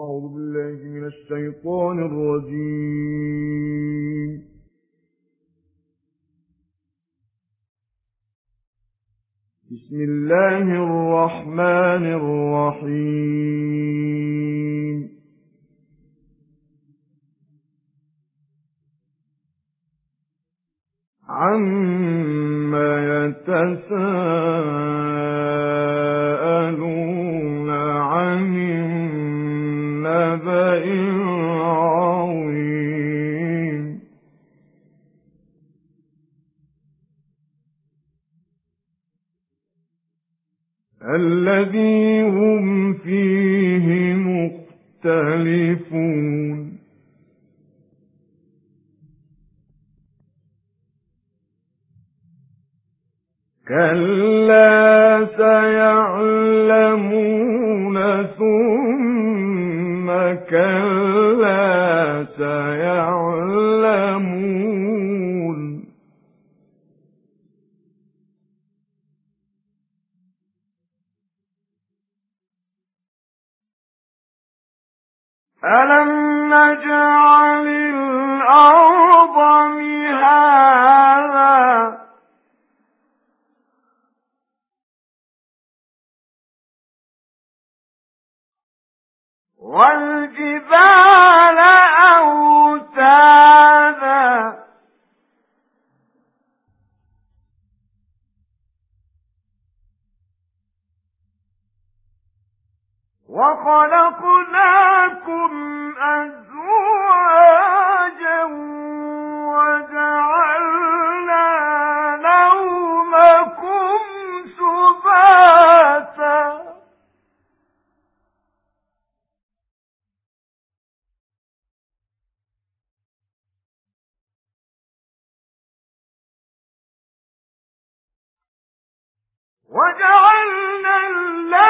أعوذ بالله من الشيطان الرجيم. بسم الله الرحمن الرحيم. عما يتساءلون الذي هم فيه مختلفون. كلا سيعلمون ألم نجعل الأرض مهادا والجبال وجعلنا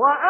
وأنزلنا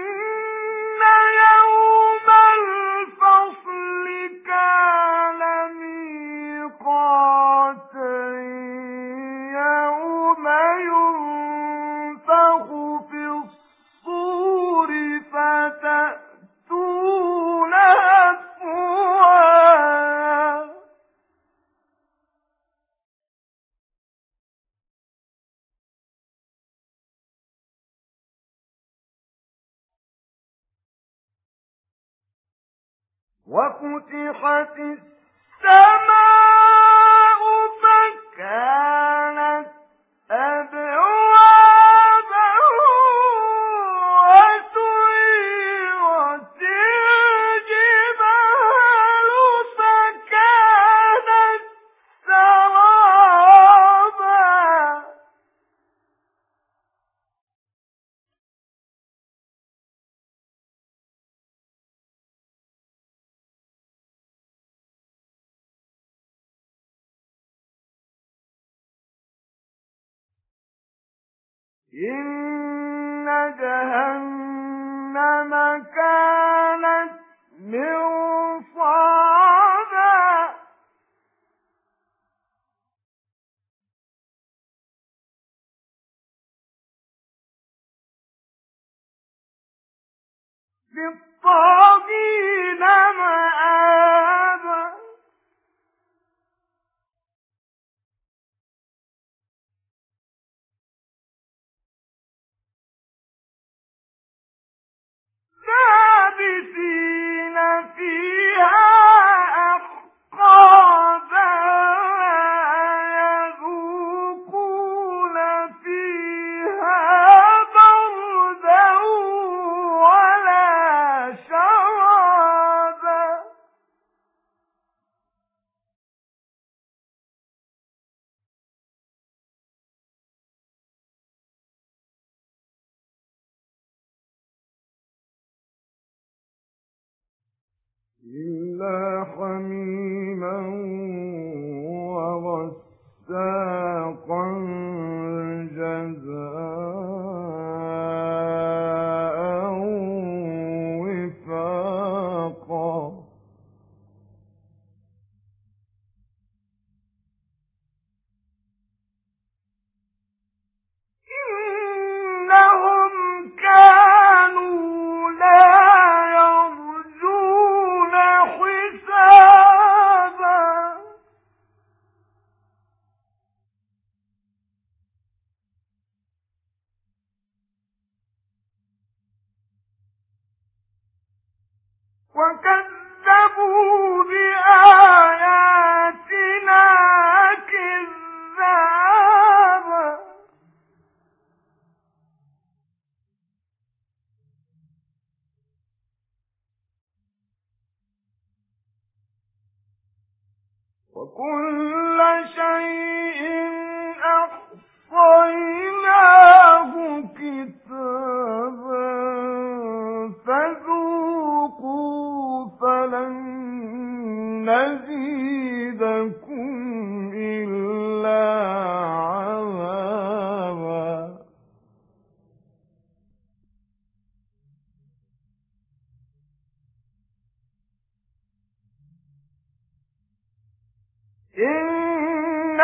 وفتحت السماء إن جهنم كانت مرصادا للطاغين إلا حميما وكذبوا بآياتنا كذابا وكل شيء أحصيناه كتابا إن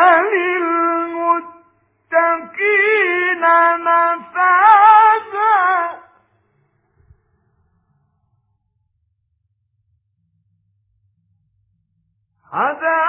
للمتقين مفازا حدائق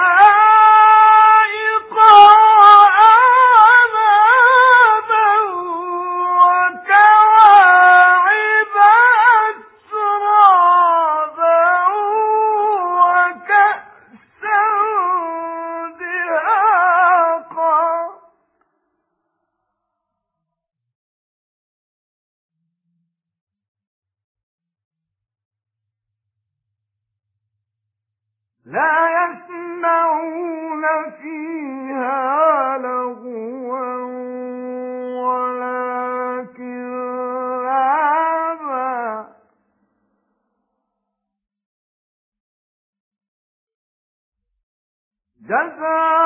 لا يسمعون فيها لغوا ولا كذابا جزاء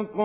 صدق